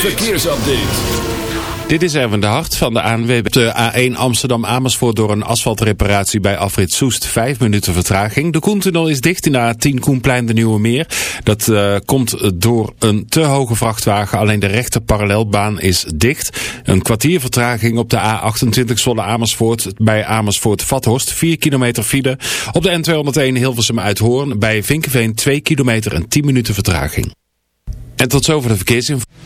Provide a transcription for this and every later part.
verkeersupdate. Dit is Erwin de Hart van de ANWB. De A1 Amsterdam-Amersfoort door een asfaltreparatie bij Afrit Soest. Vijf minuten vertraging. De Koentunnel is dicht in de A10 Koenplein de Nieuwe Meer. Dat uh, komt door een te hoge vrachtwagen. Alleen de rechte parallelbaan is dicht. Een kwartier vertraging op de A28 Zwolle-Amersfoort bij Amersfoort-Vathorst. 4 kilometer file. Op de N201 Hilversum Uithoorn bij Vinkenveen 2 kilometer en 10 minuten vertraging. En tot zover de verkeersinformatie.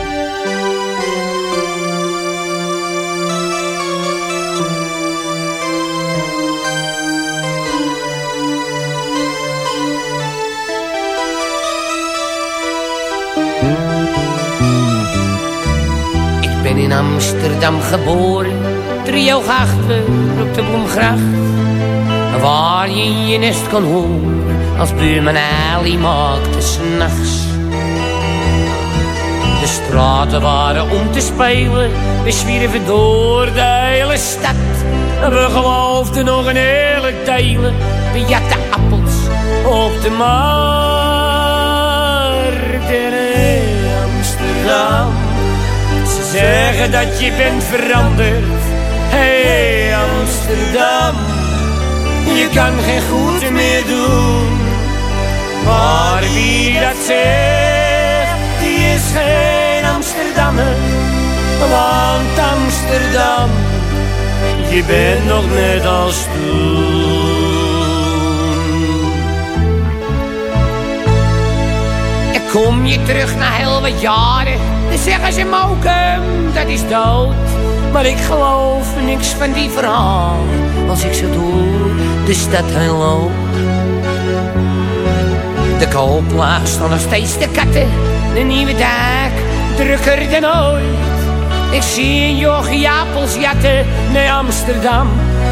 Ben in Amsterdam geboren, driehoog achter op de Bloemgracht. Waar je je nest kon horen, als buurman Ali maakte s'nachts. De straten waren om te spelen, we zwierven door de hele stad. We geloofden nog een eerlijk delen, we jatten appels op de markt in Amsterdam. Ze zeggen dat je bent veranderd, hey Amsterdam. Je kan geen goed meer doen, maar wie dat zegt, die is geen Amsterdammer. Want Amsterdam, je bent nog net als toen. En kom je terug na heel wat jaren, dan zeggen ze Mokum, dat is dood. Maar ik geloof niks van die verhaal, als ik zo door de stad heen loop. De kooplaag staan nog steeds de katten, de nieuwe dak drukker dan ooit. Ik zie een jochie appels jatten, nee Amsterdam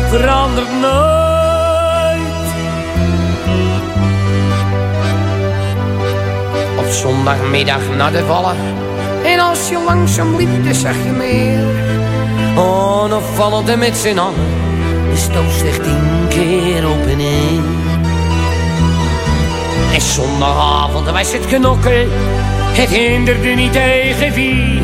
verandert nooit. Op zondagmiddag naar de vallen, en als je langzaam liep, dan zag je meer. Oh, dan vallen er met z'n allen, de stoot slecht tien keer op en neer. En zondagavond was het knokken, het hinderde niet tegen wie.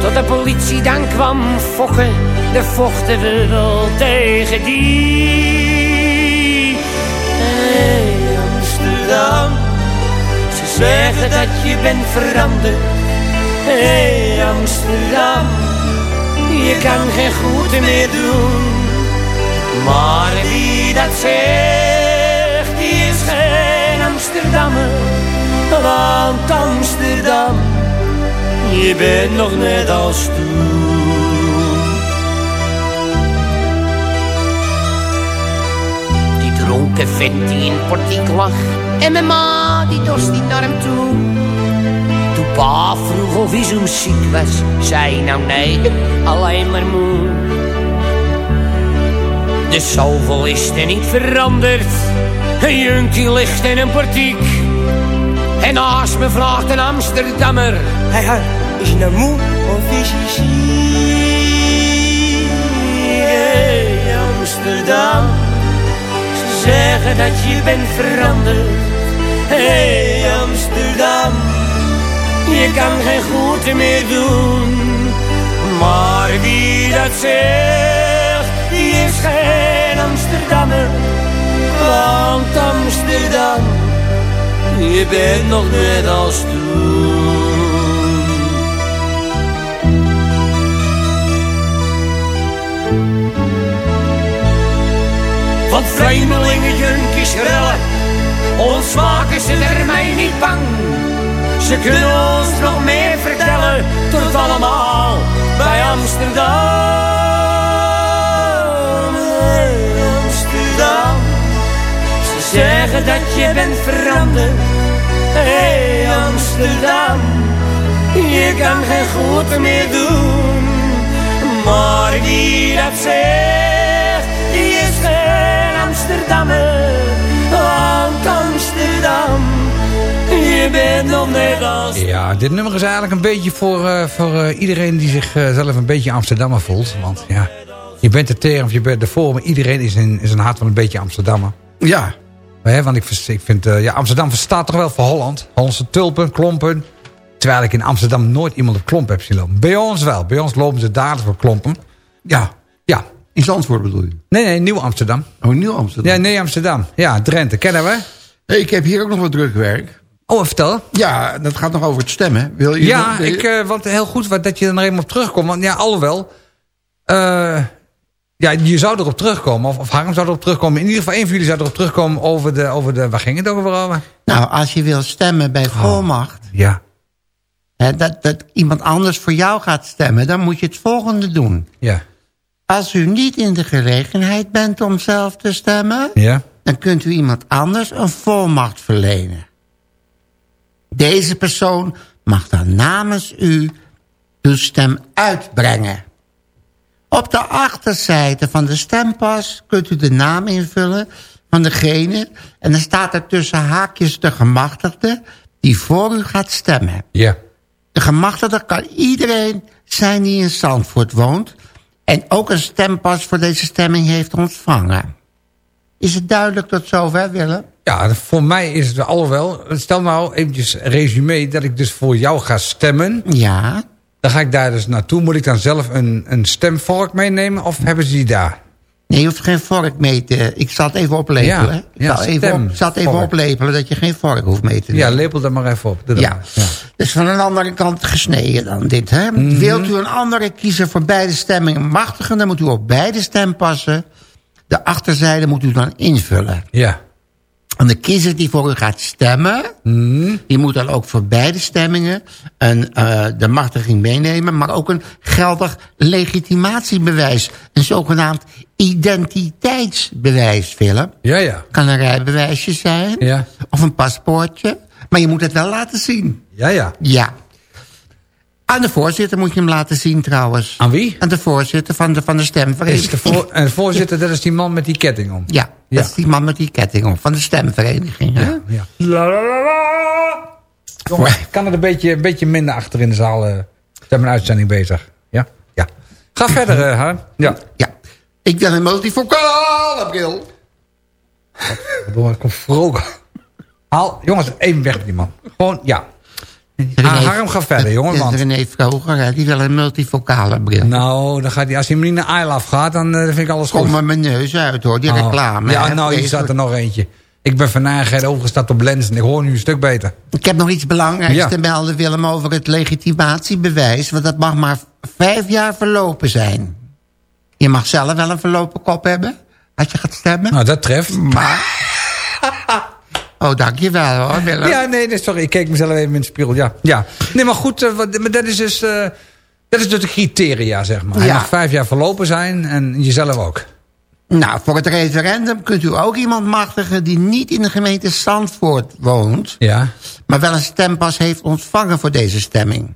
Tot de politie dan kwam fokken, de vochten we wel tegen die. Hey Amsterdam, ze zeggen dat je bent veranderd. Hey Amsterdam, je kan geen goed meer doen. Maar wie dat zegt, die is geen Amsterdammer. Want Amsterdam, je bent nog net als toen. Die dronken vent die in portiek lag. En mijn ma die dorst niet naar hem toe. Pa vroeg of hij zo ziek was. Zei nou nee, alleen maar moe. De zoveel is er niet veranderd. Een junkie ligt in een portiek. En naast me vraagt een Amsterdammer. Hey, hey, is je nou moe of is je ziek? Hey Amsterdam, ze zeggen dat je bent veranderd. Hey Amsterdam, je kan geen goed meer doen. Maar wie dat zegt, die is geen Amsterdammer. Want Amsterdam, je bent nog net als toen. Want vreemdelingen, junkies, rellen, ons maken ze er mij niet bang. Ze kunnen ons nog meer vertellen, tot allemaal bij Amsterdam. Amsterdam. Ze zeggen dat je bent veranderd. Hey Amsterdam, je kan geen goed meer doen. Maar die dat zegt, Ja, dit nummer is eigenlijk een beetje voor, eh, voor eh, iedereen die zichzelf zelf een beetje Amsterdammer voelt. Want ja, je bent er tegen of je bent ervoor, maar iedereen is in, in zijn hart wel een beetje Amsterdammer. Ja, Hè, want ik, vind, eh, ja, Amsterdam verstaat toch wel voor Holland. Hollandse tulpen, klompen. Terwijl ik in Amsterdam nooit iemand op klomp heb zien lopen. Bij ons wel. Bij ons lopen ze dadelijk voor klompen. ja. Ja. In Zandvoort bedoel je? Nee, nee, Nieuw Amsterdam. Oh, Nieuw Amsterdam. Ja, nee, Amsterdam. Ja, Drenthe, kennen we. Hey, ik heb hier ook nog wat drukwerk. Oh, vertel. Ja, dat gaat nog over het stemmen. Wil je Ja, wil je- ik, eh, want heel goed wat, dat je er nog even op terugkomt. Want ja, alhoewel... eh ja, je zou erop terugkomen. Of, of Harm zou erop terugkomen. In ieder geval één van jullie zou erop terugkomen over de... Over de waar ging het over? over? Nou, als je wil stemmen bij volmacht... Ja, Hè, dat, dat iemand anders voor jou gaat stemmen... dan moet je het volgende doen. ja, Als u niet in de gelegenheid bent om zelf te stemmen... ja. dan kunt u iemand anders een volmacht verlenen. Deze persoon mag dan namens u uw stem uitbrengen. Op de achterzijde van de stempas kunt u de naam invullen van degene... en dan staat er tussen haakjes de gemachtigde die voor u gaat stemmen. Ja. De gemachtigde kan iedereen zijn die in Zandvoort woont... en ook een stempas voor deze stemming heeft ontvangen. Is het duidelijk tot zover, Willem? Ja, voor mij is het alhoewel... Stel nou eventjes resume dat ik dus voor jou ga stemmen. Ja. Dan ga ik daar dus naartoe. Moet ik dan zelf een, een stemvork meenemen of hebben ze die daar? Nee, je hoeft geen vork mee te... Ik zal het even oplepelen. Ja, ik ja, zal, even op, ik zal het even oplepelen dat je geen vork hoeft mee te Ja, nemen. lepel dat maar even op. Ja. ja. Dus van een andere kant gesneden dan dit. Hè? Mhm. Wilt u een andere kiezer voor beide stemmingen machtigen... dan moet u op beide stempassen. De achterzijde moet u dan invullen. Ja. En de kiezer die voor u gaat stemmen... Mhm. die moet dan ook voor beide stemmingen... Een, eh, de machtiging meenemen... maar ook een geldig legitimatiebewijs. Een zogenaamd identiteitsbewijs, Willem. Ja, ja. Kan een rijbewijsje zijn. Ja. Of een paspoortje. Maar je moet het wel laten zien. Ja, ja. Ja. Aan de voorzitter moet je hem laten zien trouwens. Aan wie? Aan de voorzitter van de, van de Is stemvereniging. de, voor, en de voorzitter, dat is die man met die ketting om. Ja, Ja. dat is die man met die ketting om. Van de stemvereniging. Ja. La, la, la, la. Jongen, kan het een beetje, een beetje minder achter in de zaal. eh, Ze hebben een uitzending bezig. Ja? Ja. Ga verder, Harm. Ja. Ja. Ik wil een multifocale bril. Waardoor ik kom vrolijk. Haal, jongens, even weg met die man. Gewoon, ja. René- Ah, Harm, ga verder, jongen. Want, René Vroger, die wil een multifocale bril. nou, dan gaat hij, als hij hem niet naar Isle gaat, dan eh, vind ik alles goed. Kom maar mijn neus uit hoor, die Oh. reclame. Ja, hè, nou, hier staat er nog eentje. Ik ben van Nijigheid overgestapt op Lens en ik hoor nu een stuk beter. Ik heb nog iets belangrijks Ja. te melden, Willem, over het legitimatiebewijs. Want dat mag maar vijf jaar verlopen zijn. Je mag zelf wel een verlopen kop hebben, als je gaat stemmen. Nou, dat treft. Maar... Oh, dankjewel hoor, Willem. Ja, nee, sorry. Ik keek mezelf even in de spiegel. Ja, ja. Nee, maar goed, eh, wat- maar dat is dus... eh, dat is dus de criteria, zeg maar. Hij Ja. mag vijf jaar verlopen zijn en jezelf ook. Nou, voor het referendum kunt u ook iemand machtigen... die niet in de gemeente Zandvoort woont... Ja. maar wel een stempas heeft ontvangen voor deze stemming.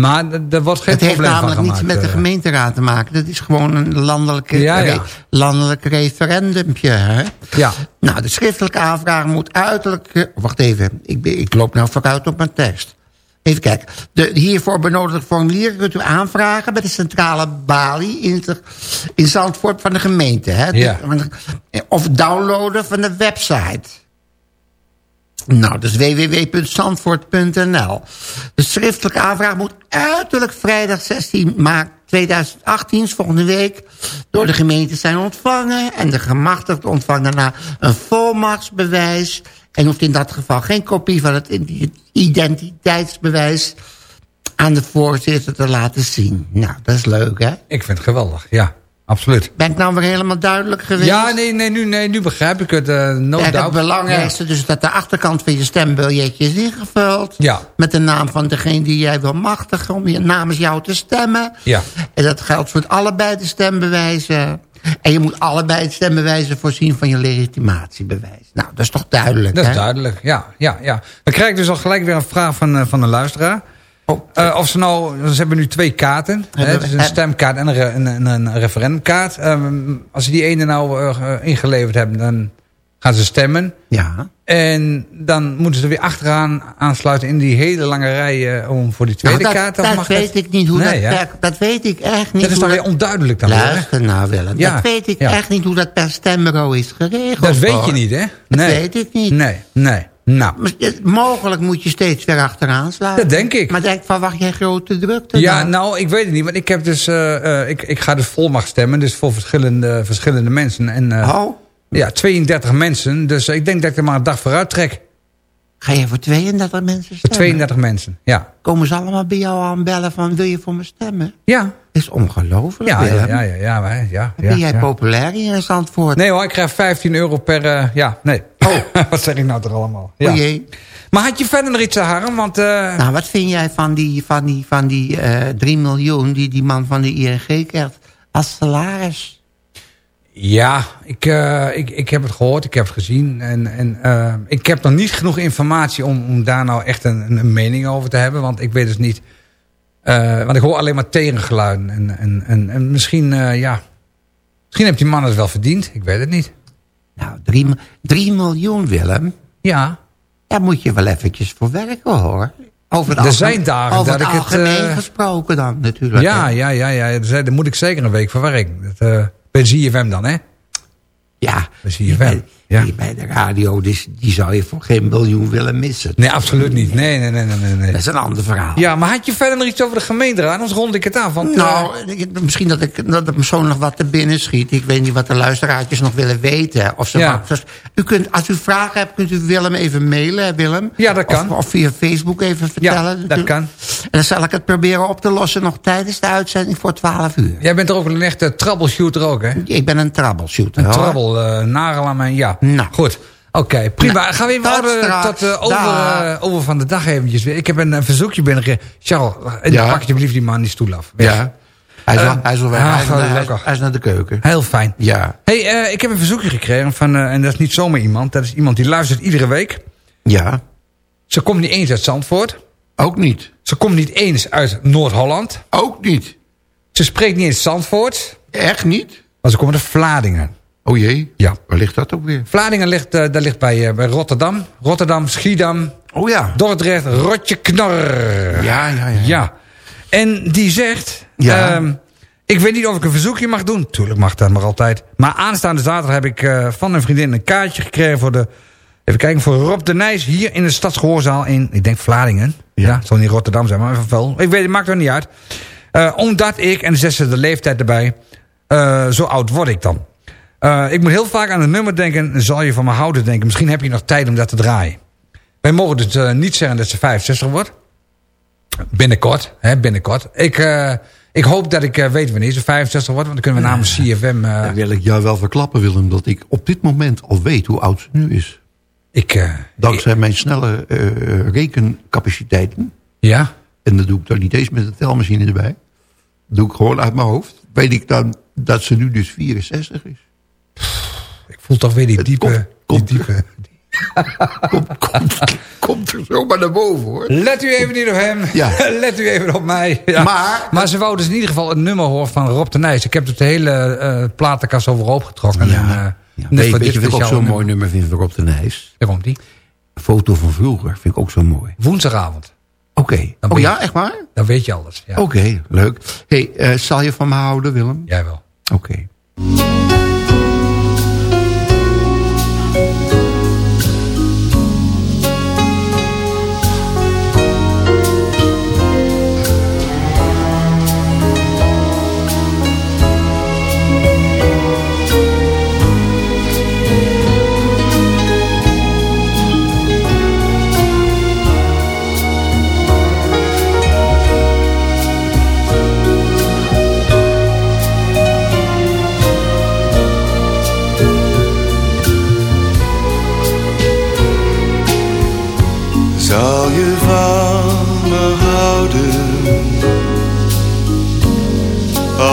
Maar er wordt geen Het heeft probleem van namelijk niets met de eh. gemeenteraad te maken. Dat is gewoon een landelijke, Ja, ja. re- landelijk referendumpje. Hè? Ja. Nou, de schriftelijke aanvraag moet uiterlijk... eh, Wacht even, ik, ik loop nou vooruit op mijn tekst. Even kijken. De hiervoor benodigde formulieren kunt u aanvragen... bij de centrale balie in, het- in Zandvoort van de gemeente. Hè? Ja. Of downloaden van de website. Nou, dus www.zandvoort.nl. De schriftelijke aanvraag moet uiterlijk vrijdag 16 maart 2018, is volgende week, door de gemeente zijn ontvangen. En de gemachtigde ontvangt daarna een volmachtsbewijs. En hoeft in dat geval geen kopie van het identiteitsbewijs aan de voorzitter te laten zien. Nou, dat is leuk, hè? Ik vind het geweldig, ja. Absoluut. Ben ik nou weer helemaal duidelijk geweest? Ja, nee, nee, nu, nee, nu begrijp ik het. eh no Kijk, het belangrijkste dus dat de achterkant van je stembiljetje is ingevuld. Ja. Met de naam van degene die jij wil machtigen om je, namens jou te stemmen. Ja. En dat geldt voor allebei de stembewijzen. En je moet allebei het stembewijzen voorzien van je legitimatiebewijs. Nou, dat is toch duidelijk, Dat is duidelijk, ja, ja, ja. Dan krijg ik dus al gelijk weer een vraag van, eh, van de luisteraar. Oh. Eh, of ze nou, ze hebben nu twee kaarten. Hè, Hebben dus een stemkaart en een, een, een, referendumkaart. Ehm, als ze die ene nou eh, ingeleverd hebben, dan gaan ze stemmen. Ja. En dan moeten ze er weer achteraan aansluiten in die hele lange rij eh, om voor die tweede Nou, dat kaart. Of dat mag weet ik niet hoe Nee, dat hè? werkt. Dat weet ik echt niet. Dat is dan weer onduidelijk dan weer. Luister nou Willem. Ja, Dat weet ik ja. echt niet hoe dat per stembureau is geregeld. Dat weet je niet, hè? Dat Nee. weet ik niet. Nee, nee. Nou, Mogelijk moet je steeds weer achteraan sluiten. Dat denk ik. Maar denk, verwacht jij grote drukte Ja, dan? nou, ik weet het niet. Want ik heb dus, eh, eh, ik, ik ga dus volmacht stemmen. Dus voor verschillende, verschillende mensen. En eh, Oh, ja, 32 mensen. Dus ik denk dat ik er maar een dag vooruit trek. ga je voor 32 mensen Voor stemmen? 32 mensen, ja. Komen ze allemaal bij jou aanbellen van, wil je voor me stemmen? Ja, is ongelooflijk, ja, ja, ja, ja, ja, maar, ja, ja, Ben jij ja. populair hier in Zandvoort? Nee hoor, ik krijg 15 euro per, eh, ja, nee. Oh. Wat zeg ik nou toch allemaal? Ja. O jee. Maar had je verder nog iets te harm? Want, eh, Nou, wat vind jij van die, van die, van die eh 3 miljoen die die man van de ING krijgt als salaris? Ja, ik, ik, ik heb het gehoord, ik heb het gezien. En, en ik heb nog niet genoeg informatie om, om daar nou echt een, een mening over te hebben. Want ik weet dus niet... eh, want ik hoor alleen maar tegengeluiden. En, en, en, en misschien, eh, ja... Misschien heeft die man het wel verdiend. Ik weet het niet. Nou, 3, 3 miljoen, Willem. Ja, Daar moet je wel eventjes voor werken, hoor. Over het Er zijn dagen over dat het ik het, eh, gesproken dan, natuurlijk. ja, ja, ja, ja. Daar moet ik zeker een week voor werken. Dat, bij ZFM dan, hè? Ja, Bij ZFM. Bij, Ja. bij de radio, die, die zou je voor geen miljoen willen missen. Nee, absoluut niet. Nee, nee, nee, nee, nee. Dat is een ander verhaal. Ja, maar had je verder nog iets over de gemeenteraad? Anders rond ik het af. Want, eh, Nou, ik- misschien dat ik dat er persoonlijk nog wat te binnen schiet. Ik weet niet wat de luisteraartjes nog willen weten. Of ze Ja. u kunt, als u vragen hebt, kunt u Willem even mailen, hè, Willem. Ja, dat kan. Of, of via Facebook even vertellen. Ja, dat kan. En dan zal ik het proberen op te lossen nog tijdens de uitzending voor 12 uur. Jij bent er ook een echte troubleshooter ook, hè? Ik ben een troubleshooter. Een hoor. trouble, eh nagel aan mijn ja. Nou. Goed. Oké, prima. Nou, Gaan we even tot over, straks. tot, eh, over, eh, over van de dag eventjes weer. Ik heb een, eh, verzoekje binnengekregen. Charles, eh, Ja. pak alsjeblieft die man die stoel af. Weg. Ja. Hij is, wel, Eh, hij is wel weg. ah, hij, is, hij is- gelukkig. hij is naar de keuken. Heel fijn. Ja. hey, eh, ik heb een verzoekje gekregen van, eh, en dat is niet zomaar iemand. Dat is iemand die luistert iedere week. Ja. Ze komt niet eens uit Zandvoort. Ook niet. Ze komt niet eens uit Noord-Holland. Ook niet. Ze spreekt niet eens Zandvoort. Echt niet? Maar ze komt uit Vlaardingen. Oh jee. Ja. Waar ligt dat ook weer? Vlaardingen ligt, dat ligt bij, eh, bij Rotterdam. Rotterdam, Schiedam, Oh ja. Dordrecht, Rotje Knar. Ja, ja, ja. Ja. En die zegt... Ja. ehm, ik weet niet of ik een verzoekje mag doen. Tuurlijk mag dat maar altijd. Maar aanstaande zaterdag heb ik eh, van een vriendin een kaartje gekregen voor de... Even kijken, voor Rob de Nijs hier in de Stadsgehoorzaal in, ik denk Vlaardingen. Ja, het zal niet Rotterdam zijn, maar even wel. Ik weet, het maakt er niet uit. Omdat ik, en zet ze de leeftijd erbij, zo oud word ik dan. Eh, ik moet heel vaak aan het nummer denken, zal je van me houden denken. Misschien heb je nog tijd om dat te draaien. Wij mogen dus eh, niet zeggen dat ze 65 wordt. Binnenkort, hè, binnenkort. Ik, eh, ik hoop dat ik weet wanneer ze 65 wordt, want dan kunnen we namens CFM... Dan wil ik jou wel verklappen, Willem, dat ik op dit moment al weet hoe oud ze nu is. ik, Dankzij mijn snelle rekencapaciteiten. ja, En dat doe ik dan niet eens met een telmachine erbij. Dat doe ik gewoon uit mijn hoofd. Weet ik dan dat ze nu dus 64 is. Ik voel toch weer die Het diepe... komt- komt- die diepe Komt, komt, komt er zomaar naar boven, hoor. Let u even niet op hem. Ja. Let u even op mij. Ja. Maar- maar ze wou dus in ieder geval een nummer horen van Rob de Nijs. Ik heb dus de hele eh platenkast overhoop getrokken. En, eh, Ja. Weet, voor weet je wat ik ook zo'n mooi nummer vind van Rob de Nijs? Daar komt die. Een foto van vroeger vind ik ook zo mooi. Woensdagavond. Oké. Oh ja, echt waar? Dan weet je alles. Ja. Oké, leuk. hey, eh, zal je van me houden, Willem? Jij wel. Oké.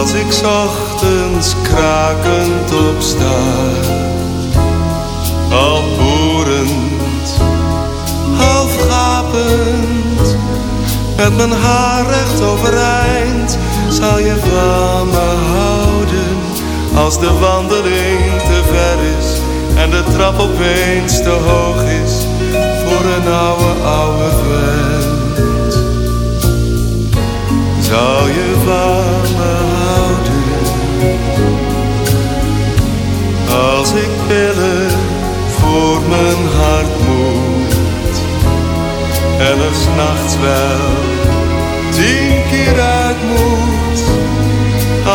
Als ik ochtends krakend opsta, al boerend, half gapend, met mijn haar recht overeind, zal je van me houden. Als de wandeling te ver is en de trap opeens te hoog is voor een oude, oude vent. Zou je van pillen voor mijn hart moet en s'nachts wel tien keer uit moet.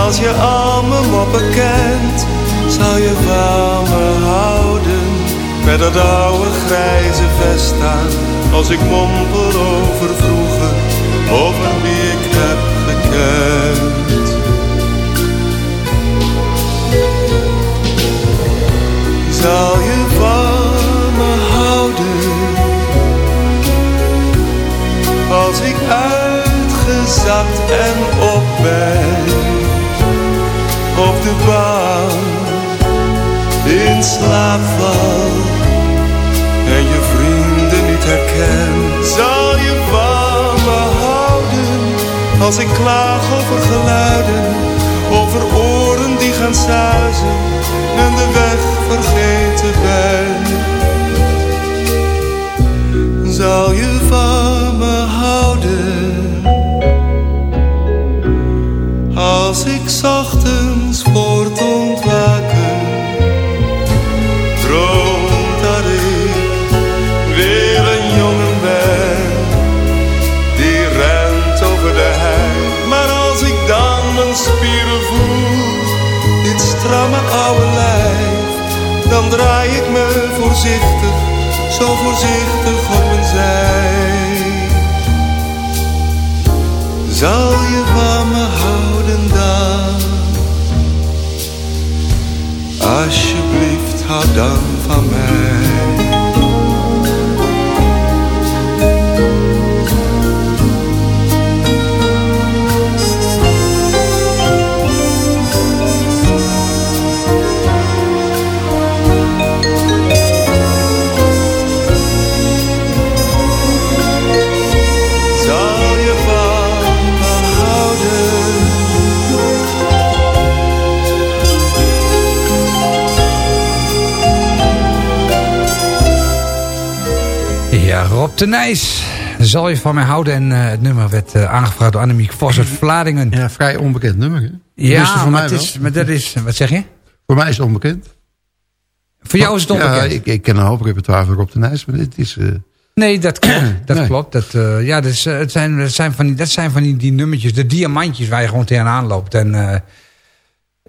Als je al mijn moppen kent, zou je van me houden. Met dat oude grijze vest aan, als ik mompel over vroeger, over wie Zou je van me houden, als ik uitgezakt en op ben, op de bank in slaap val en je vrienden niet herken. Zal je van me houden als ik klaag over geluiden, over oren die gaan suizen en de Ja, Rob de Nijs. Zal je van mij houden. En eh, het nummer werd eh, aangevraagd door Annemiek Vos uit Vladingen. Ja, vrij onbekend nummer. Hè? Ja, voor maar, mij het is, maar dat is... Wat zeg je? Voor mij is het onbekend. Voor jou is het onbekend. Ja, ik, ik ken een hoop repertoire van Rob de Nijs, maar dit is... eh, Nee, dat klopt. Dat Nee. klopt. Dat, ja, dus, het zijn, het zijn van die, dat zijn van die, die nummertjes, de diamantjes waar je gewoon tegenaan loopt. En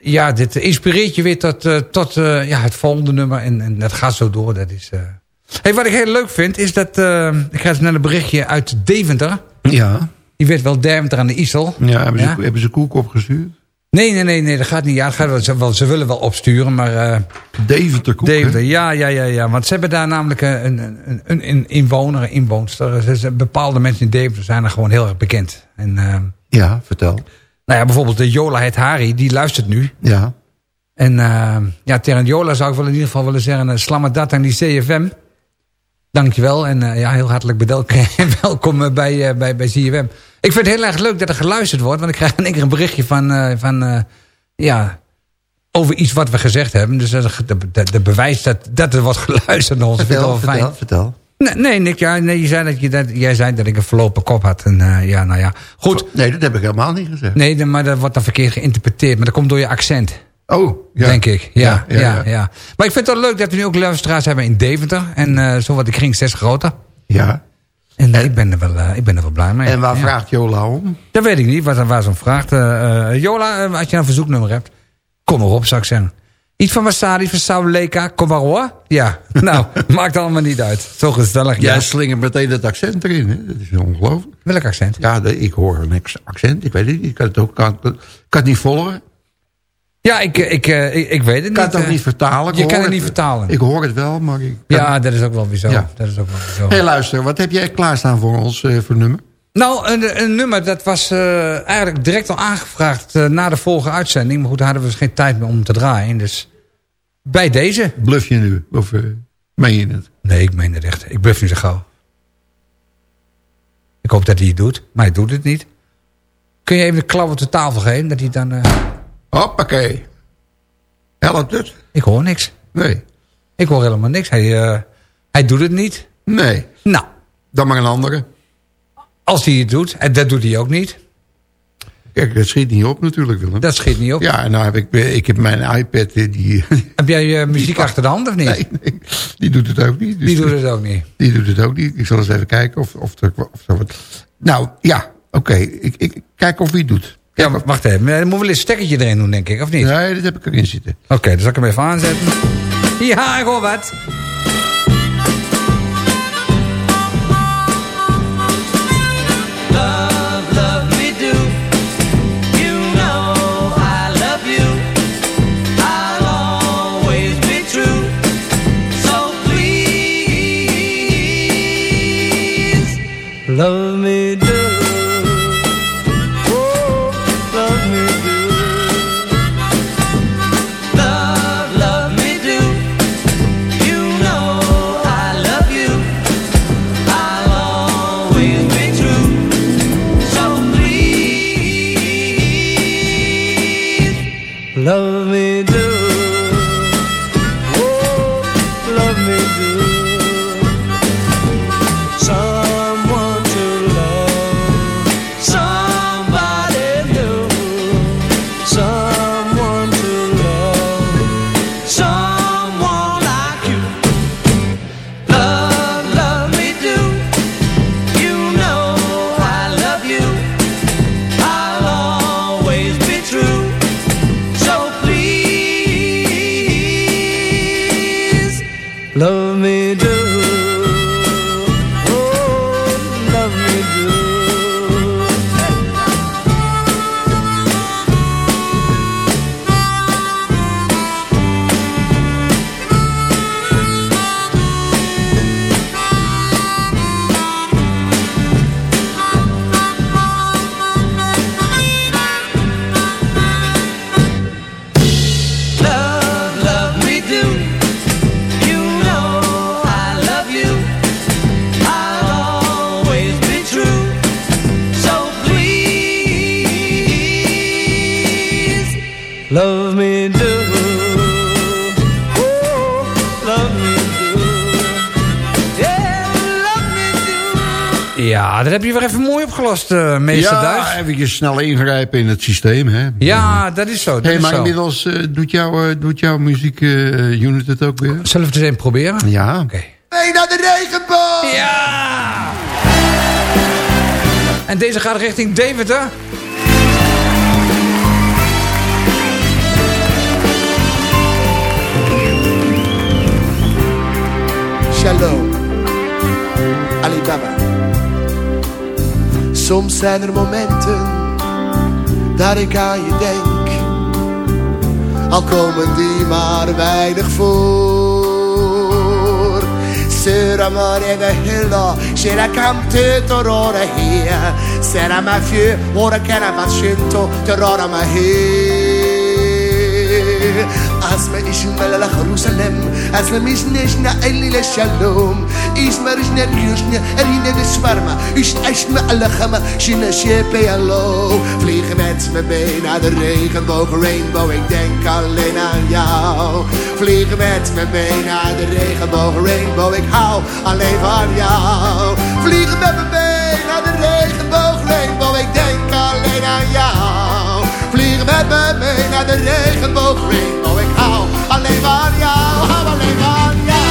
ja, dit inspireert je weer tot, tot ja, het volgende nummer. En, en dat gaat zo door. Dat is. Hey, wat ik heel leuk vind, is dat... eh, ik krijg net een berichtje uit Deventer. ja, Die werd wel Deventer aan de IJssel. ja, hebben, Ja? Ze, hebben ze koek opgestuurd? Nee, nee, nee, nee, dat gaat niet. Ja, dat gaat wel, ze, willen wel opsturen, maar... eh, Deventer koek, hè? Deventer, ja, ja, ja, ja. Want ze hebben daar namelijk een, een, een, een inwoner, een inwoonster. Ze- bepaalde mensen in Deventer zijn er gewoon heel erg bekend. En eh, Ja, vertel. nou ja, bijvoorbeeld de Jola Het Hari, die luistert nu. Ja, En eh, ja, tegen Jola zou ik wel in ieder geval willen zeggen... Uh, Slammerdat aan die CFM. Dankjewel en eh, ja, heel hartelijk bedankt. welkom eh, bij, eh, bij, bij CFM. Ik vind het heel erg leuk dat er geluisterd wordt. Want ik krijg in één keer een berichtje van... van ja, over iets wat we gezegd hebben. Dus dat, dat, dat, bewijst dat, dat er wordt geluisterd naar ons. Ik vertel, wel fijn. vertel, vertel. Nee, nee, Nick, ja, nee je zei dat je, dat, jij zei dat ik een verlopen kop had. En ja, nou ja. Goed. Nee, dat heb ik helemaal niet gezegd. Nee, maar dat wordt dan verkeerd geïnterpreteerd. Maar dat komt door je accent. Oh, ja. Denk ik. Ja ja, ja, ja. Maar ik vind het wel leuk dat we nu ook luisteraars hebben in Deventer. En eh zo wat de kring steeds groter. Ja. En, ik, ben er wel, eh, ik ben er wel blij mee. En waar vraagt Jola om? Dat weet ik niet, waar ze om vraagt. Eh, eh, Jola, eh, als je een verzoeknummer hebt, kom erop, zou ik zeggen. Iets van Wasabi, van Sauleka, kom maar hoor. Ja, nou, maakt allemaal niet uit. Zo gezellig. Jij Ja. slingert meteen dat accent erin. Hè? Dat is ongelooflijk. Welk accent? Ja, ik hoor een accent. Ik weet het niet. Ik kan het ook kan, kan het niet volgen. Ja, ik, ik, eh, ik, ik weet het kan niet. het ook eh. niet vertalen. Ik Je kan het niet vertalen. Ik hoor het wel, maar ik kan- Ja, dat is ook wel zo. Ja. Dat is ook wel. Hé, luister. Wat heb jij klaarstaan voor ons eh, voor nummer? Nou, een, een nummer dat was eh, eigenlijk direct al aangevraagd eh, na de volgende uitzending. Maar goed, daar hadden we dus geen tijd meer om te draaien. Dus bij deze. Bluff je nu? Of meen je het? Nee, ik meen het echt. Ik bluff niet zo gauw. Ik hoop dat hij het doet, maar hij doet het niet. Kun je even de klap op de tafel geven? Dat hij dan... Hoppakee. Helpt het? Ik hoor niks. Nee. Ik hoor helemaal niks. Hij, uh, hij doet het niet. Nee. Nou. Dan maar een andere. Als hij het doet, en dat doet hij ook niet. Kijk, dat schiet niet op natuurlijk, Willem. Dat schiet niet op. Ja, nou heb ik, ik heb mijn iPad, die... Heb jij je muziek achter de hand of niet? Nee, nee, die doet het ook niet. Dus die doet het ook niet? Die doet het ook niet. Ik zal eens even kijken of, of, er, of er wat... Nou, ja, oké. Okay. Ik, ik kijk of hij het doet. Ja, wacht even. Moeten we een stekkertje erin doen, denk ik, of niet? Nee, dat heb ik erin zitten. Oké, okay, dan zal ik hem even aanzetten. Ja, ik heb je weer even mooi opgelost, uh, meester ja, Duits. even snel ingrijpen in het systeem. Hè. Ja, dat is zo. Dat hey, is maar zo. inmiddels uh, doet, jou, uh, doet jouw muziek unit het ook weer? Zullen we het eens even proberen? Ja. Oké. Okay. Hey, naar de regenboog! Ja! En deze gaat richting David, hè? Shalom. Soms zijn er momenten dat ik aan je denk. Al komen die maar weinig voor. Sera mare de hilla, sera kamte torora hea. Sera ma fie, ora kera ma scinto, torora ma hea. Asma ishmel la Jerusalem, asma mishneshna eli le shalom. Isma rishne rishne, erine de swarma. Ist ashma alla chama, shina shepe allo. Vliegen met me mee naar de regenboog, rainbow, ik denk alleen aan jou. Vliegen met me mee naar de regenboog, rainbow, ik hou alleen van jou. Vliegen met me mee naar de regenboog, rainbow, ik denk alleen aan jou. Vliegen met me mee naar de regenboog, rainbow, Bulgaria, oh Bulgaria.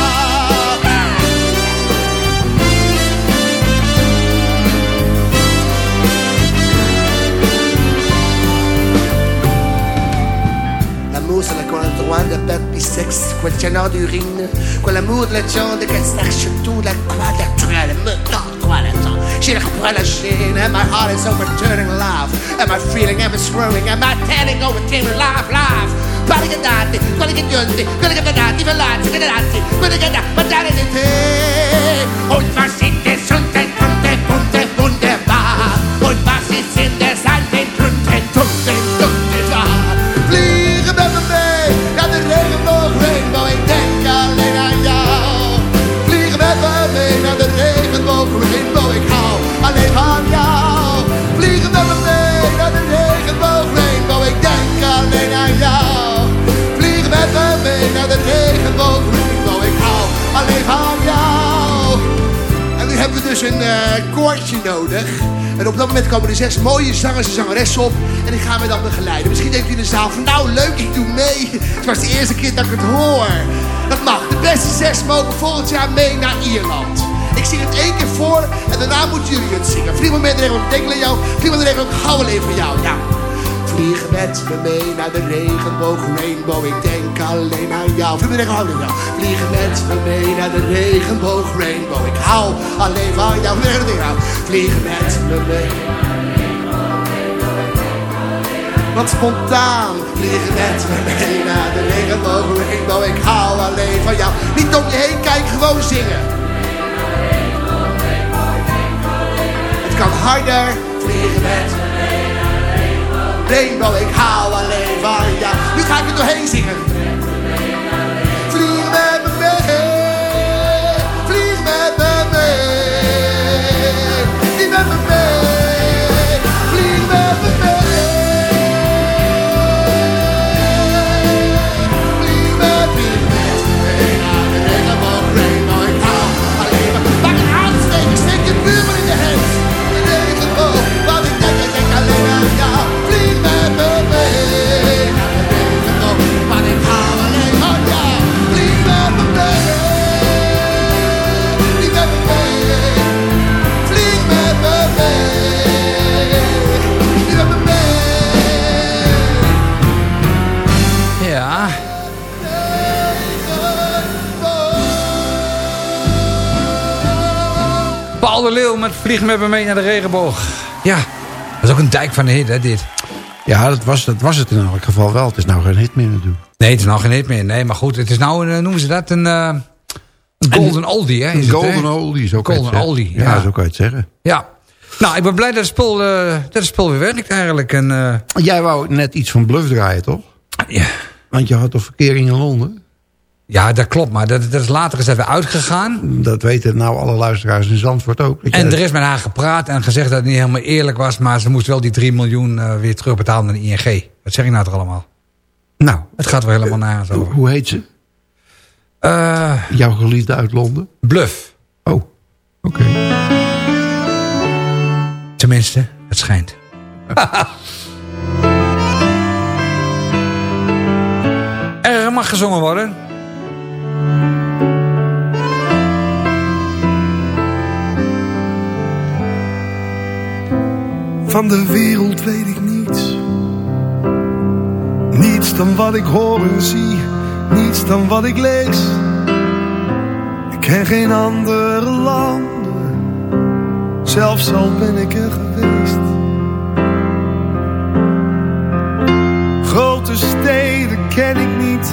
La droit de peuple bisexe, quoi le canard d'urine, quoi l'amour de la jambe, de castache tout, la croix de la traîne, me quoi la temps. She reprend la chaîne, and my heart is overturning life, and my feeling, am I screwing, am I telling over life, life. Quelli che dati, quelli che giunti, quelli che pagati, velati, che dati, quelli che da, mangiare di te. Und was sind hebben we dus een eh, koortje nodig. En op dat moment komen er zes mooie zangers en zangeressen op. En ik ga me dan begeleiden. Misschien denkt u in de zaal van nou leuk, ik doe mee. Het was de eerste keer dat ik het hoor. Dat mag. De beste zes mogen volgend jaar mee naar Ierland. Ik zing het één keer voor en daarna moeten jullie het zingen. Maar met de regel, denk aan jou. Vlieg maar de ik hou alleen van jou. Ja. Vlieg met me mee naar de regenboog, rainbow, ik denk alleen aan jou. Vlieg met de regel, hou alleen van jou. Vlieg met me mee naar de regenboog, rainbow, ik hou alleen van jou. Vlieg met me mee. Wat spontaan, vlieg met me mee naar de regenboog, rainbow, ik hou alleen van jou. Niet om je heen kijken, gewoon zingen. Het kan harder, vliegen met Rainbow, ik hou alleen van jou. Nu ga ik er doorheen zingen. Leeuw met Vlieg met me mee naar de regenboog. Ja, dat is ook een dijk van de hit, hè, dit. Ja, dat was, dat was het in elk geval wel. Het is nou geen hit meer natuurlijk. Nee, het is nou geen hit meer. Nee, maar goed, het is nou, een, eh, noemen ze dat, een, eh, een golden oldie, hè? Is Een het, golden hè? oldie, zo kan je het Golden zeggen. oldie, ja. Ja, zo kan je het zeggen. Ja. Nou, ik ben blij dat het spul, eh, dat het spul weer werkt eigenlijk. En, eh, Jij wou net iets van Bluff draaien, toch? ja. Want je had toch verkering in Londen? Ja, dat klopt, maar dat, dat is later eens even uitgegaan. Dat weten nou alle luisteraars in Zandvoort ook. En er is met haar gepraat en gezegd dat het niet helemaal eerlijk was... maar ze moest wel die 3 miljoen eh, weer terugbetalen naar de ING. Wat zeg ik nou toch allemaal? Nou, Het gaat wel helemaal naar hoe, over. hoe heet ze? Eh, Jouw geliefde uit Londen? bluff. Oh, oké. Tenminste, het schijnt. er mag gezongen worden. Van de wereld weet ik niets. Niets dan wat ik hoor en zie. Niets dan wat ik lees. Ik ken geen andere landen. Zelfs al ben ik er geweest. Grote steden ken ik niet.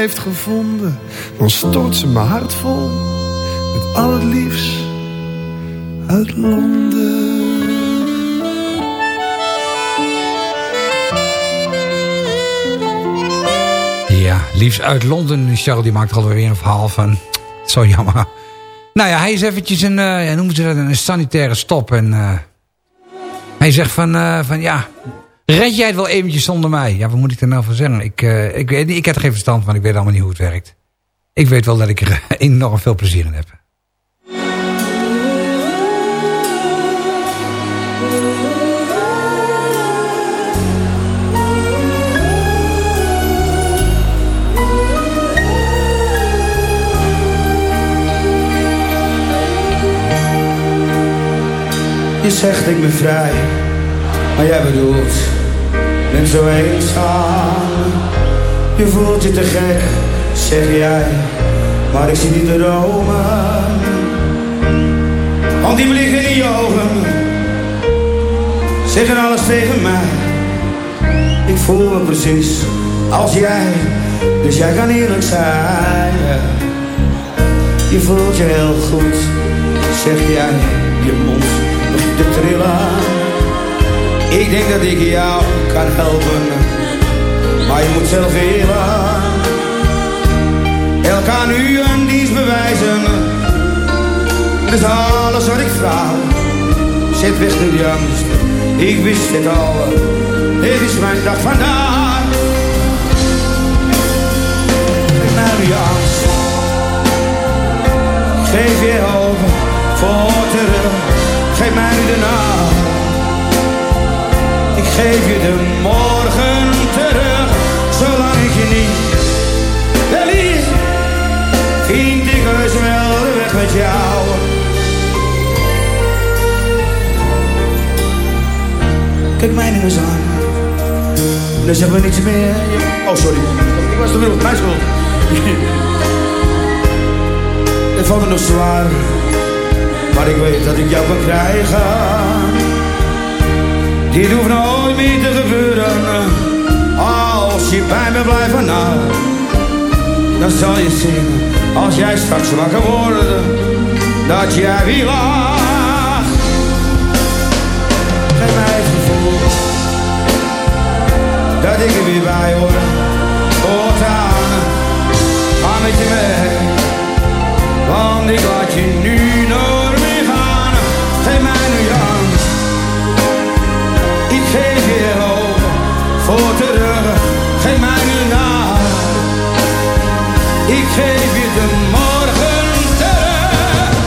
Heeft gevonden, dan stort ze mijn hart vol met al het liefst uit Londen. Ja, liefst uit Londen. Charles die maakt er alweer een verhaal van. Zo jammer. Nou ja, hij is eventjes een, ja, noemen ze dat, een sanitaire stop. En eh, hij zegt van, eh, van ja, red jij het wel eventjes zonder mij? Ja, wat moet ik er nou van zeggen? Ik, eh, ik, weet ik heb geen verstand van, ik weet allemaal niet hoe het werkt. Ik weet wel dat ik er enorm veel plezier in heb. Je zegt ik ben vrij, maar jij bedoelt, ben zo eenzaam. Je voelt je te gek, zeg jij, maar ik zie niet de dromen. Want die blik in je ogen, zeggen alles tegen mij. Ik voel me precies als jij, dus jij kan eerlijk zijn. Je voelt je heel goed, zeg jij, je mond begint te trillen. Ik denk dat ik jou kan helpen, maar je moet zelf willen. Elkaar nu een dienst bewijzen, is alles wat ik vraag. Zet weg nu die angst, ik wist het al, dit is mijn dag vandaag. Nu je angst, geef je hoop voor terug, geef mij nu de nacht. Geef je de morgen terug, zolang ik je niet verlies. Vind ik heus wel de weg met jou. Kijk mij nu eens aan. Dan zeggen we niets meer. Oh, sorry. Ik was de wereld, mijn schuld. Het valt me nog zwaar. Maar ik weet dat ik jou kan krijgen. Dit hoeft nooit meer te gebeuren. Als je bij me blijft vanavond. Dan zal je zien. Als jij straks wakker wordt. Dat jij weer lacht. Geef mij het gevoel. Dat ik er weer bij hoor. Voortaan. Ga met je mee. Want ik laat je nu nooit geef je de morgen terug.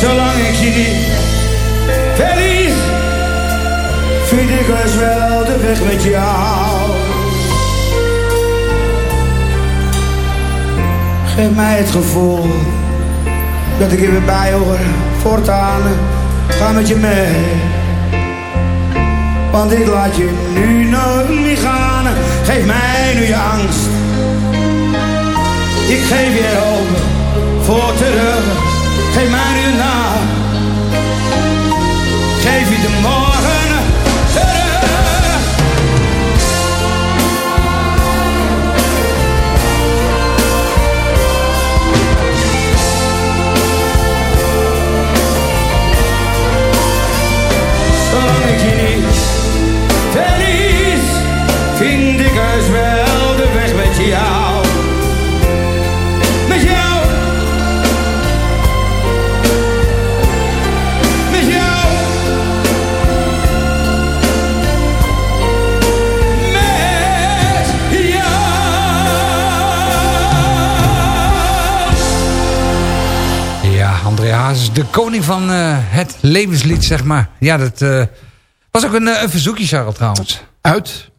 Zolang ik je niet verlies, vind ik heus wel de weg met jou. Geef mij het gevoel dat ik weer bij hoor. Voortaan, ga met je mee. Want ik laat je nu nooit meer gaan. Geef mij nu je angst. Ik geef je hoop voor terug. Geef mij nu na. Levenslied, zeg maar. Ja, dat eh, was ook een, eh, een verzoekje, Charles, trouwens. Uit?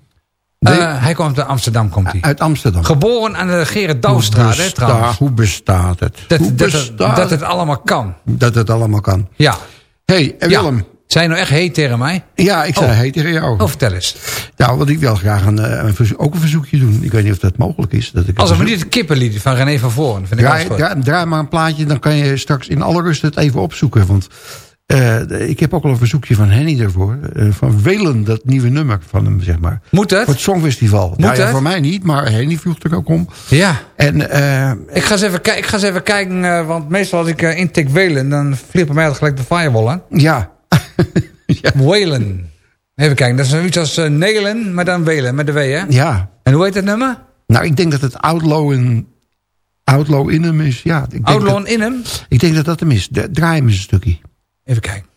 Eh, hij komt uit Amsterdam, komt hij. Uit Amsterdam. Geboren aan de Gerard Douwstraat, hè, trouwens. Hoe bestaat het? Dat, Hoe dat, bestaat dat, dat het allemaal kan. Dat het allemaal kan. Ja. hey, Ja. Willem. Zijn je nou echt heet tegen mij? Ja, ik zei Oh. hey tegen jou. Oh, vertel eens. Nou, want ik wil graag een, een ook een verzoekje doen. Ik weet niet of dat mogelijk is. Dat ik Als verzoek- niet het kippenlied van René van Voren. Vind ik draai, draai maar een plaatje, dan kan je straks in alle rust het even opzoeken. Want eh, ik heb ook al een verzoekje van Henny ervoor. eh, van Welen, dat nieuwe nummer van hem, zeg maar. Moet het? Voor het Songfestival. Moet Nou ja, het? voor mij niet, maar Henny vroeg er ook om. Ja. En eh, Ik ga eens even, ik ga eens even kijken, want meestal als ik intik Welen, dan bij mij altijd gelijk de firewall aan. ja, Welen. Even kijken, dat is zoiets als Nelen, maar dan Welen, met de W, hè? ja. En hoe heet het nummer? Nou, ik denk dat het Outlaw, in, Outlaw in hem is. Ja, ik denk Outlaw dat, in hem? Ik denk dat dat hem is. De- Draai hem eens een stukje. Even kijken.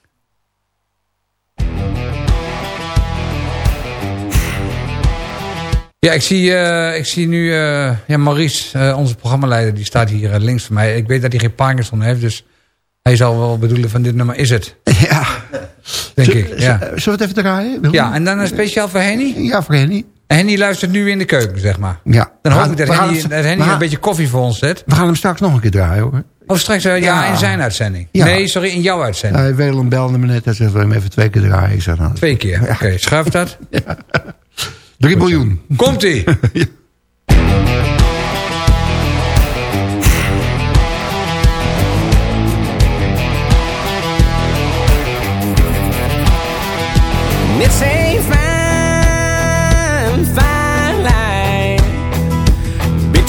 Ja, ik zie, eh, ik zie nu eh, ja, Maurice, eh, onze programmaleider, die staat hier links van mij. Ik weet dat hij geen Parkinson heeft, dus hij zal wel bedoelen van dit nummer is het. Ja. Denk ik, ja. Zullen we het even draaien? Willem? Ja, en dan een speciaal voor Henny? Ja, voor Henny. En Henny luistert nu in de keuken, zeg maar. Ja. Dan We hoop ik dat we Henny, hem- dat we Henny gaan- een beetje koffie voor ons zet. We gaan hem straks nog een keer draaien hoor. Of straks, eh, ja, Ja. in zijn uitzending. Ja. Nee, sorry, in jouw uitzending. Uh, Willem belde me net en zei, wil je hem even twee keer draaien? Ik zei, nou, Twee keer. Oké, schuif dat. 3 miljoen. Komt-ie.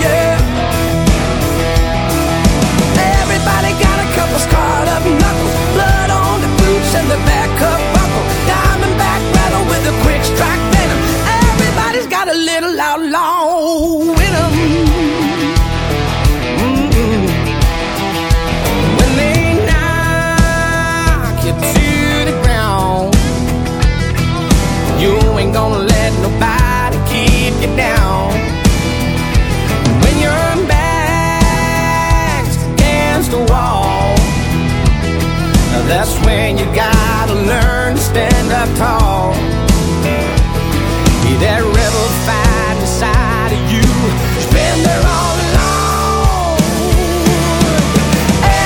yeah. That's when you gotta learn to stand up tall. Be that rebel fight inside of you. She's been there all along.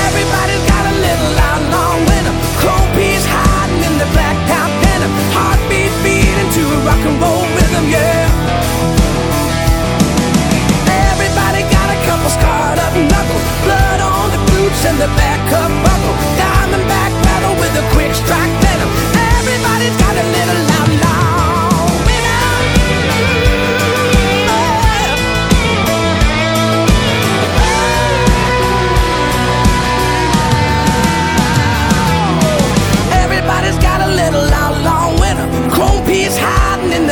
Everybody's got a little outlaw winner. Crow piece hiding in the black top denim. Heartbeat beating to a rock and roll rhythm, yeah. Everybody got a couple scarred up knuckles. Blood on the boots and the back cup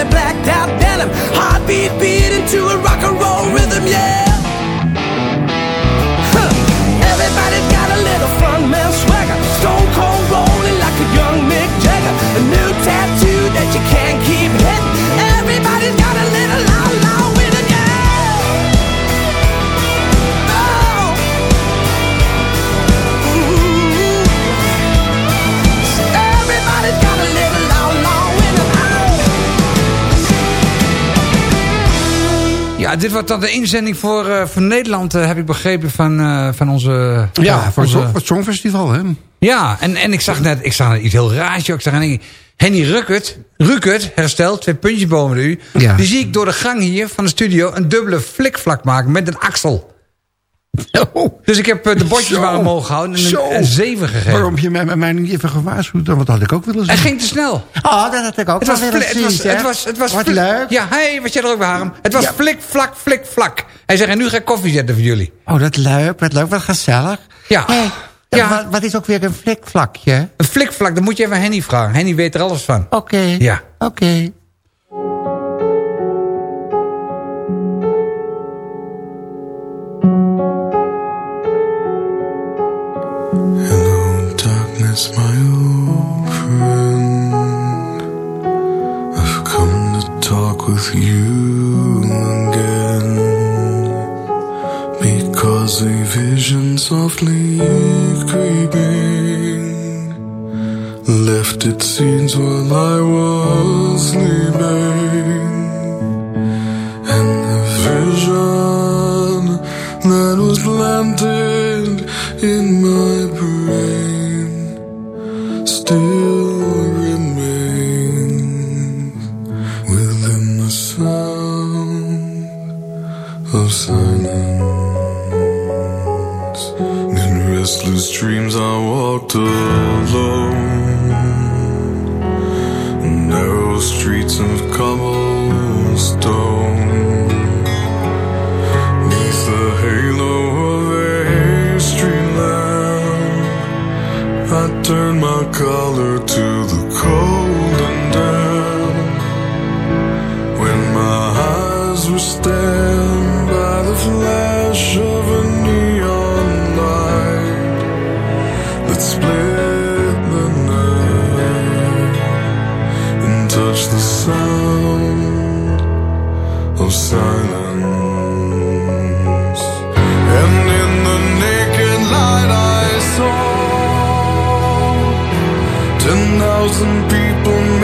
blacked out denim. Heartbeat beating to a rock and roll Ja, dit wordt dan de inzending voor, eh, voor Nederland, eh, heb ik begrepen, van, eh, van onze... Ja, voor, onze- het Songfestival, hè? Ja, en, en ik zag net, ik zag net iets heel raars. Ik zag een- Henny Ruckert, Ruckert, hersteld, twee puntjes boven U. Ja. Die zie ik door de gang hier van de studio een dubbele flikvlak maken met een axel. Dus ik heb eh, de bordjes maar omhoog gehouden en Zo. een, een 7 gegeven. Waarom je mij, mij niet even gewaarschuwd? Dan Wat had ik ook willen Hij zien. ging te snel. Oh, dat had ik ook Het was, willen fli- het, zien, was, het was, het was, Wat leuk. Ja, hey, wat jij er ook bij Harm. Het was Ja. flik, vlak, flik, vlak. Hij zegt, en nu ga ik koffie zetten voor jullie. Oh, dat leuk, wat leuk, wat gezellig. Ja. Hey, Ja. Wat, wat is ook weer een flikvlakje? Een flikvlak, dan moet je even Henny vragen. Henny weet er alles van. Oké. Ja. Oké. With you again. Because a vision softly creeping left its scenes while I was sleeping. Alone. Narrow streets of cobblestone. Neath the halo of a street lamp, I turn my collar ten thousand people,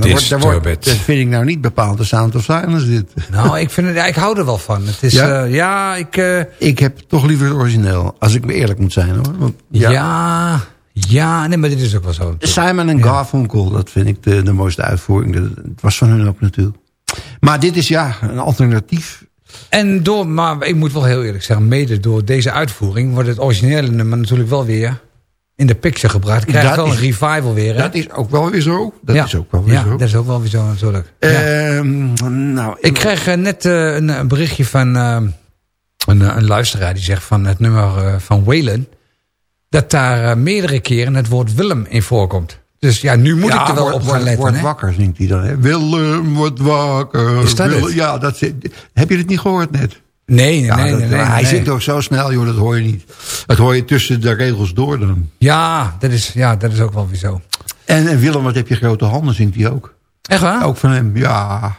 Dat, wordt, dat, wordt, vind ik nou niet bepaald de Sound of Silence dit. Nou, ik, vind het, ik hou er wel van. Het is, Ja? ja, ja ik... eh, Ik heb toch liever het origineel, als ik me eerlijk moet zijn hoor. Want, ja. ja, ja, nee, maar dit is ook wel zo. Simon en Garfunkel, dat vind ik de, de mooiste uitvoering. Dat- Het was van hun ook natuurlijk. Maar dit is ja, een alternatief. En door, maar ik moet wel heel eerlijk zeggen, mede door deze uitvoering wordt het originele nummer natuurlijk wel weer in de picture gebracht. Ik krijg Dat wel is- een revival weer. Hè? Dat is ook wel weer zo. Dat ja. is ook wel weer ja, zo. dat is ook wel weer zo natuurlijk. Ehm, nou, Ik kreeg eh, net eh, een, een berichtje van eh, een, een luisteraar die zegt van het nummer van Waylon... dat daar meerdere keren het woord Willem in voorkomt. Dus ja, nu moet Ja, ik er wel word- op gaan letten. Word wakker, zingt hij dan. Hè? Willem, word wakker. Is dat Willem-? Ja, dat, heb je het niet gehoord net? Nee, nee, Ja, nee. dat- nee, nee, hij nee. zit ook zo snel, joh, dat hoor je niet. Dat hoor je tussen de regels door dan. Ja dat, is, ja, dat is ook wel weer zo. En, en Willem, wat heb je grote handen, zingt hij ook. Echt waar? Ook van hem, ja.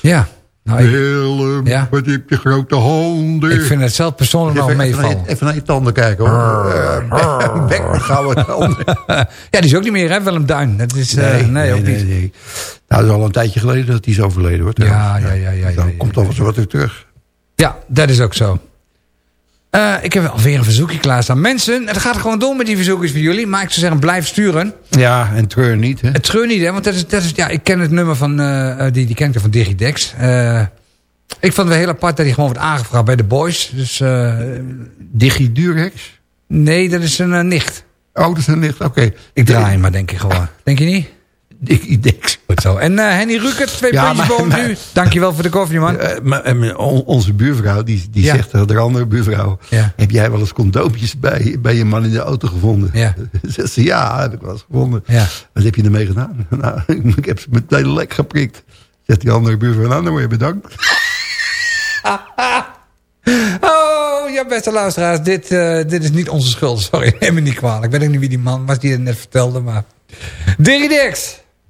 Ja. Nou, ik, Willem, Ja. wat heb je grote handen. ik vind het zelf persoonlijk nog even, even, naar meevallen. je, even naar je tanden kijken, hoor. Eh, Bek gouden tanden. Ja, die is ook niet meer, hè, Willem Duin. Dat is, eh, nee, ook niet. Nou, dat is al een tijdje geleden dat hij is overleden, hoor. Ja, ja, ja, ja. Dan ja, komt al wat weer terug. Ja, dat is ook zo. Eh, ik heb alweer een verzoekje klaarstaan. Mensen, het gaat gewoon door met die verzoekjes voor jullie. Maar ik zou zeggen, blijf sturen. Ja, en treur niet, hè. Het treur niet, hè. Want dat is, dat is, ja, ik ken het nummer van... eh, eh, die, die ken ik van Digidex. Eh, ik vond het wel heel apart dat hij gewoon wordt aangevraagd bij de boys. Dus... Digidurex? nee, dat is een nicht. Oh, dat is een licht, oké. Ik draai hem maar, denk ik gewoon. Denk je niet? Digidex. Goed zo. En eh, Henny Rukert, twee Ja, puntjes maar- boven maar- u. Dankjewel voor de koffie, man. Eh, maar, eh, on- onze buurvrouw, die, die Ja. zegt tegen de andere buurvrouw... Ja. heb jij wel eens condoompjes bij, bij je man in de auto gevonden? Ja. Zegt ze, ja, heb ik wel eens gevonden. Wat heb je ermee gedaan? Nou, ik heb ze meteen lek geprikt. Zegt die andere buurvrouw, nou, dan word je bedankt. Oh, ja, beste luisteraars. Dit, dit is niet onze schuld. Sorry, neem me niet kwalijk. Ik weet ook niet wie die man was die het net vertelde, maar... Digidex!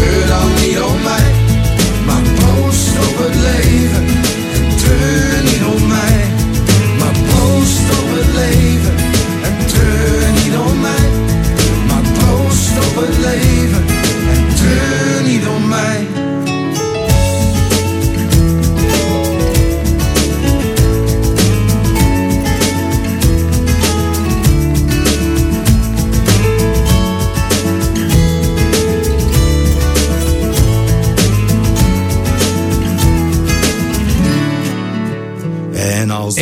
treur dan niet om mij.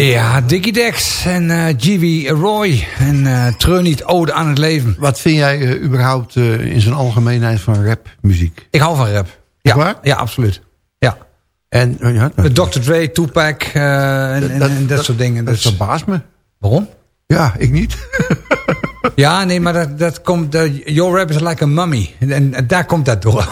Ja, Dickie Dex en G.W. Roy en eh Treur niet Ode aan het leven. Wat vind jij eh, überhaupt in zijn algemeenheid van rapmuziek? Ik hou van rap. Ja, ja absoluut. Ja. En, ja, Met Dr. Dre, Tupac en, en, en dat, soort dingen. Dat Dus- verbaast me. Waarom? Ja, ik niet. Ja, nee, maar dat, dat komt... your rap is like a mummy. En, en daar komt dat door.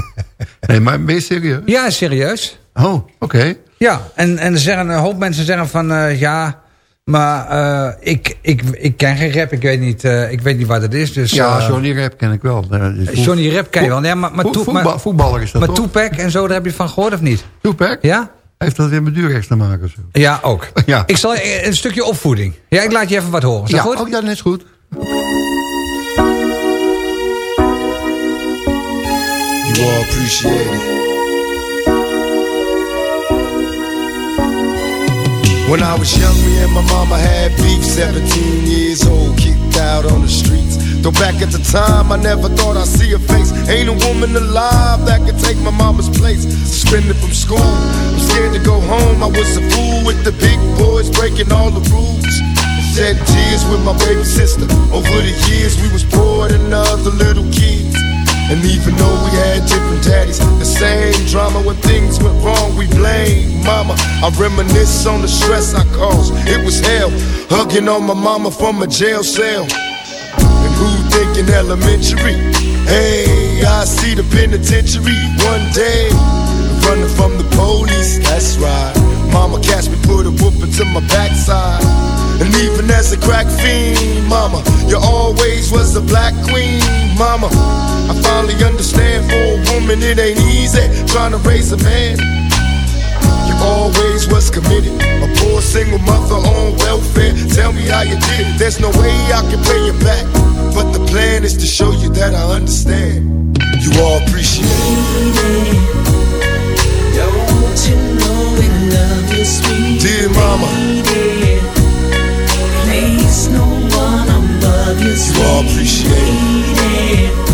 nee, maar ben je serieus? Ja, serieus. Oh, oké. Ja, en, en er zeggen, een hoop mensen zeggen van... eh, ja, maar eh, ik, ik, ik ken geen rap. Ik weet niet, eh, ik weet niet wat het is. Dus, ja, Johnny Rap ken ik wel. Eh, dus Johnny Rap ken je wel. Ja, maar, maar, voetbal- voetballer is dat maar toch? Tupac en zo, daar heb je van gehoord of niet? Tupac? Ja? Heeft dat weer met duurrechts te maken? of Zo? Ja, ook. Ja. Ik zal een stukje opvoeding. Ja, ik laat je even wat horen. Is dat Ja, goed? ook dat is goed. You all appreciate it. When I was young, me and my mama had beef. 17 years old, kicked out on the streets. Though back at the time, I never thought I'd see her face. Ain't a woman alive that could take my mama's place. Suspended from school, I'm scared to go home. I was a fool with the big boys breaking all the rules. Shed tears with my baby sister. Over the years, we was poor than other little kids. And even though we had different daddies, the same drama when things went wrong, we blame mama. I reminisce on the stress I caused. It was hell, hugging on my mama from a jail cell. And who thinking elementary? Hey, I see the penitentiary one day. Running from the police, that's right. Mama catch me, put a whooping to my backside. And even as a crack fiend, mama, you always was a black queen, mama. I finally understand for a woman it ain't easy trying to raise a man. You always was committed. A poor single mother on welfare. Tell me how you did it. There's no way I can pay you back. But the plan is to show you that I understand. You all appreciate it. Don't you know we love you, sweet Dear mama. no one above you, You all appreciate it.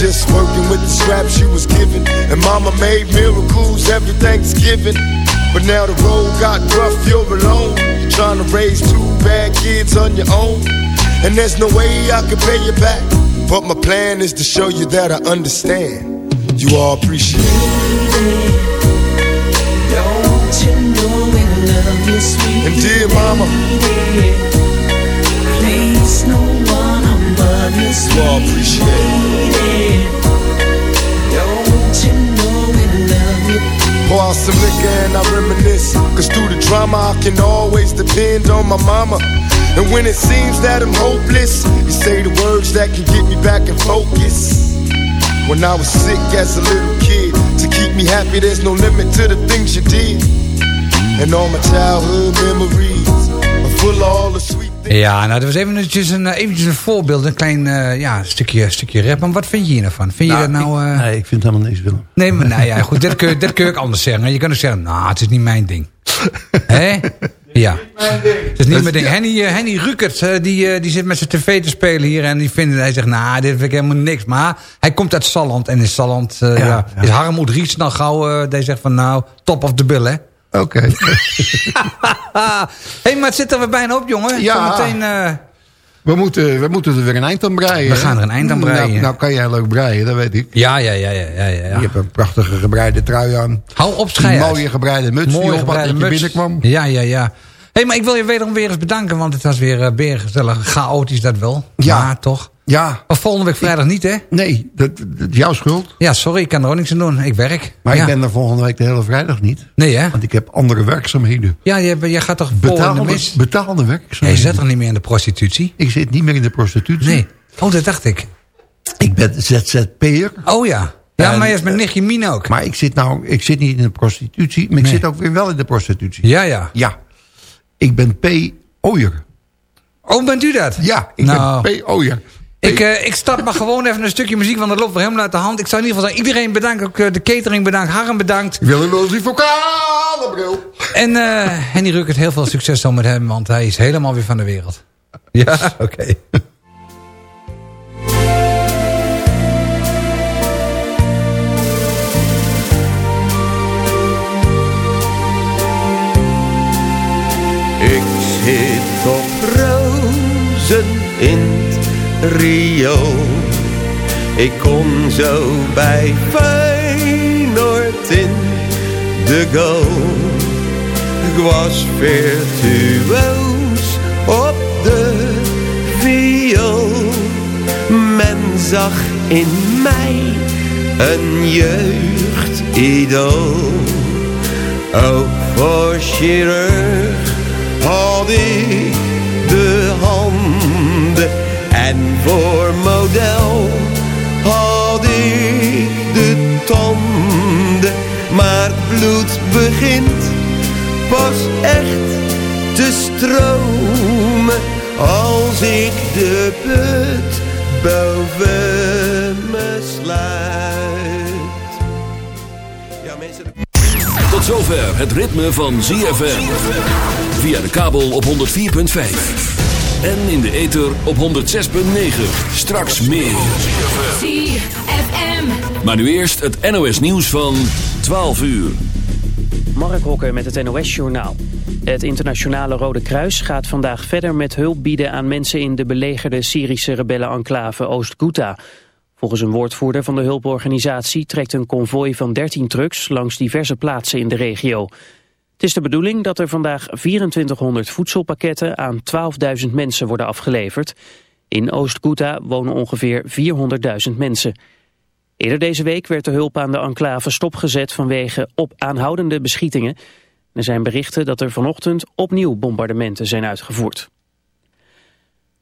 Just working with the scraps you was given. And mama made miracles every Thanksgiving. But now the road got rough, you're alone. You're trying to raise two bad kids on your own. And there's no way I can pay you back. But my plan is to show you that I understand. You all appreciate it. Don't you know we love you, sweet And dear mama? Place no one above you, you all appreciate it. Pour out some liquor and I reminisce. Cause through the drama, I can always depend on my mama. And when it seems that I'm hopeless, you say the words that can get me back in focus. When I was sick as a little kid, to keep me happy, there's no limit to the things you did. And all my childhood memories are full of all the Ja, nou, dat was eventjes een, eh, eventjes een voorbeeld. Een klein eh, ja, stukje, stukje rap. Maar wat vind je hier nou van? Vind je dat nou... eh, Nee, ik vind helemaal niks, Willem. Nee, maar nou ja, goed, dat kun, je- dat kun je ook anders zeggen. Je kan ook zeggen, nou, het is niet mijn ding. Hè? Ja. Het is niet mijn ding. Henny, eh, Henny Rukert, die, eh, die zit met zijn tv te spelen hier. En die vindt, hij zegt, nou, dit vind ik helemaal niks. Maar hij komt uit Salland. En in Salland ja, is Harm Ries nou gauw... die zegt van, nou, top of the bill, hè? Oké. Hé, hey, maar het zit er weer bijna op, jongen. Ja. Zometeen... eh, We moeten, we moeten er weer een eind aan breien. We gaan er een eind aan breien. Nou, nou kan jij leuk breien, dat weet ik. ja, ja, ja, ja, ja, ja. Je hebt een prachtige gebreide trui aan. Hou op, Een uit. mooie gebreide muts die op dat je binnenkwam. Ja, ja, ja. Hé, maar ik wil je wederom weer eens bedanken, want het was weer uh, gezellig. Chaotisch dat wel. Ja. Maar toch. Ja. Of volgende week vrijdag niet, hè? Nee, dat, dat is jouw schuld. Ja, sorry, ik kan er ook niks aan doen. Ik werk. Maar ja. ik ben er volgende week de hele vrijdag niet. Nee, hè? Want ik heb andere werkzaamheden. Ja, jij, jij gaat toch Betaalde, mis? betaalde Ja, je werkzaamheden. zit toch niet meer in de prostitutie? Ik zit niet meer in de prostitutie. Nee. Oh, dat dacht ik. Ik ben ZZP'er. Oh ja. Ja, En, maar je is met nichtje Mien ook. Maar ik zit nou, ik zit niet in de prostitutie, maar ik Nee. zit ook weer wel in de prostitutie. Ja, ja. Ja. Ik ben P. Ooyer. Oh, bent u dat? Ja, ik Nou. ben P. Ooyer. Ik, eh, ik start maar gewoon even een stukje muziek, want dat loopt weer helemaal uit de hand. Ik zou in ieder geval zeggen, iedereen bedankt. Ook eh, de catering bedankt, Harm bedankt. Willem wil die vocale bril. En eh Henny Ruckert, heel veel succes dan met hem, want hij is helemaal weer van de wereld. Ja, oké. Ik zit op rozen in Rio. Ik kom zo bij Feyenoord in de goal. Ik was virtuoos op de viool. Men zag in mij een jeugdidool. Ook voor chirurg had ik de handen en voor model had ik de tanden. Maar bloed begint pas echt te stromen als ik de put boven me sluit. Ja, mensen. Tot zover het ritme van ZFM. Via de kabel op 104.5. En in de ether op 106.9. Straks meer. ZFM. Maar nu eerst het NOS nieuws van 12 uur. Mark Hokker met het NOS-journaal. Het internationale Rode Kruis gaat vandaag verder met hulp bieden aan mensen in de belegerde Syrische rebellen-enclave Oost-Ghouta. Volgens een woordvoerder van de hulporganisatie trekt een konvooi van 13 trucks langs diverse plaatsen in de regio. Het is de bedoeling dat er vandaag 2400 voedselpakketten aan 12.000 mensen worden afgeleverd. In Oost-Ghouta wonen ongeveer 400.000 mensen. Eerder deze week werd de hulp aan de enclave stopgezet vanwege op aanhoudende beschietingen. Er zijn berichten dat er vanochtend opnieuw bombardementen zijn uitgevoerd.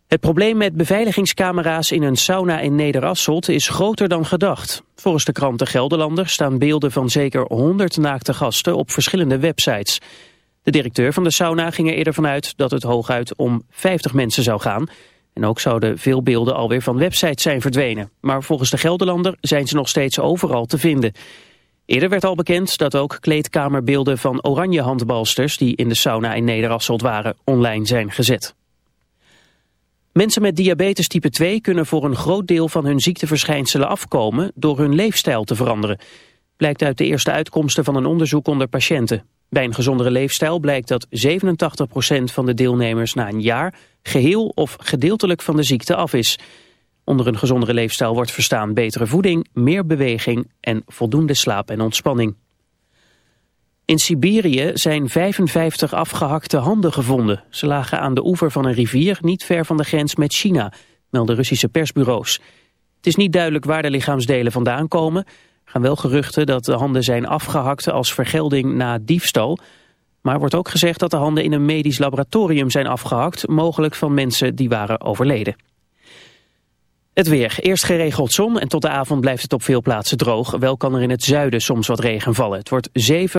Het probleem met beveiligingscamera's in een sauna in Nederasselt is groter dan gedacht. Volgens de krant De Gelderlander staan beelden van zeker 100 naakte gasten op verschillende websites. De directeur van de sauna ging er eerder vanuit dat het hooguit om 50 mensen zou gaan. En ook zouden veel beelden alweer van websites zijn verdwenen. Maar volgens De Gelderlander zijn ze nog steeds overal te vinden. Eerder werd al bekend dat ook kleedkamerbeelden van oranje handbalsters... die in de sauna in Nederasselt waren, online zijn gezet. Mensen met diabetes type 2 kunnen voor een groot deel van hun ziekteverschijnselen afkomen door hun leefstijl te veranderen. Blijkt uit de eerste uitkomsten van een onderzoek onder patiënten. Bij een gezondere leefstijl blijkt dat 87% van de deelnemers na een jaar geheel of gedeeltelijk van de ziekte af is. Onder een gezondere leefstijl wordt verstaan betere voeding, meer beweging en voldoende slaap en ontspanning. In Siberië zijn 55 afgehakte handen gevonden. Ze lagen aan de oever van een rivier niet ver van de grens met China, melden Russische persbureaus. Het is niet duidelijk waar de lichaamsdelen vandaan komen. Er gaan wel geruchten dat de handen zijn afgehakt als vergelding na diefstal. Maar wordt ook gezegd dat de handen in een medisch laboratorium zijn afgehakt, mogelijk van mensen die waren overleden. Het weer. Eerst geregeld zon en tot de avond blijft het op veel plaatsen droog. Wel kan er in het zuiden soms wat regen vallen. Het wordt 7